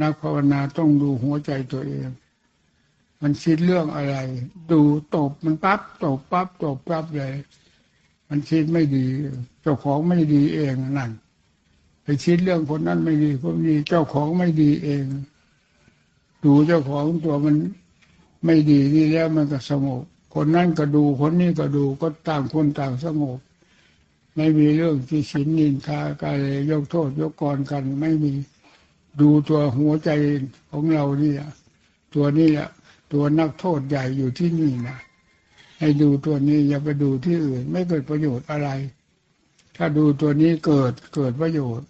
นักภาวนาต้องดูหัวใจตัวเอง มันคิดเรื่องอะไร ดูตบมันปั๊บตบปั๊บตบปั๊บเลย มันคิดไม่ดี เจ้าของไม่ดีเองนั่นไปคิดเรื่องคนนั้นไม่ดีคนนี้เจ้าของไม่ดีเอง ดูเจ้าของตัวมันไม่ดีนี่แล้วมันก็สงบคนนั้นก็ดูคนนี้ก็ดูก็ต่างคนต่างสงบ ไม่มีเรื่องที่ฉินนินทากายยกโทษยกกรกันไม่มี ดูตัวหัวใจของเรานี่ยตัวนี้แหละตัวนักโทษใหญ่อยู่ที่นี่นะให้ดูตัวนี้อย่าไปดูที่อื่น ไม่เกิดประโยชน์อะไร ถ้าดูตัวนี้เกิดเกิดประโยชน์